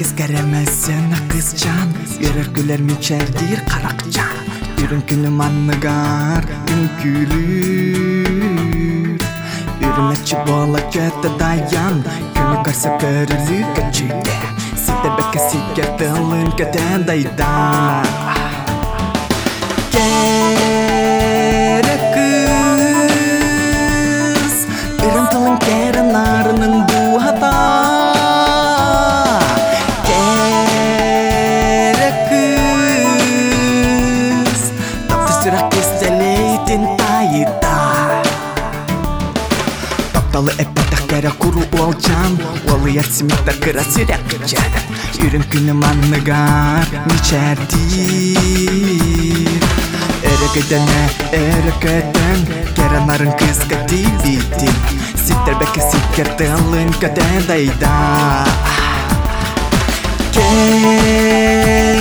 kız göremezsin kızcan Yürür güler miçerdir karakcan Ürün günüm anlıgar gün gülür. Ürünetçi bola götte dayan. Günü karsa görülür kaçıydı Sitte beke sikker dılın köten daydan Kere Taptalı epete kere kuru olcan Olı yer simitte kıra sürek geçer Ürün günüm anlıgar miçerdir Erekedene erekeden Kerenarın kızga dividin Sitter beke sikker tığalın kaden dayda Kere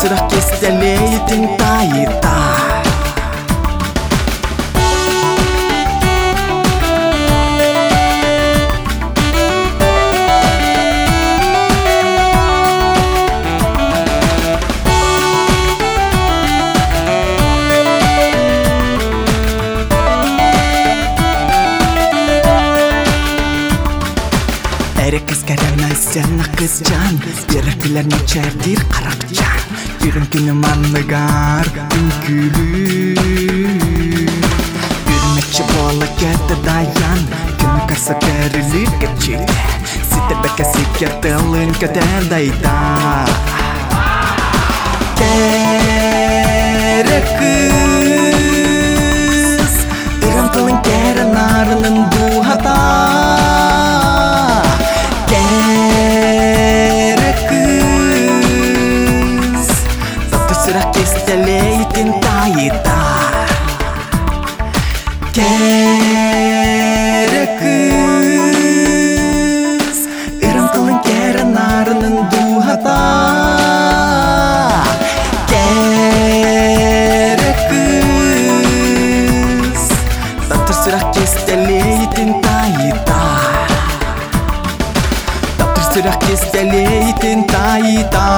Sırak isteleydin tayda Ere kız göremezsen kızcan Yürekliler içerdir karakcan Yürün ерінкенім анығар күңкілі Бермекші бола кетті даян Кімі қарсы беріліп кетші Сіті бәкәсі кертілін көтен дайда Кей Kere kız İran kılın kere narının duhata Kere kız Tatır sırak kesteleydin tayita Tatır sırak kesteleydin tayita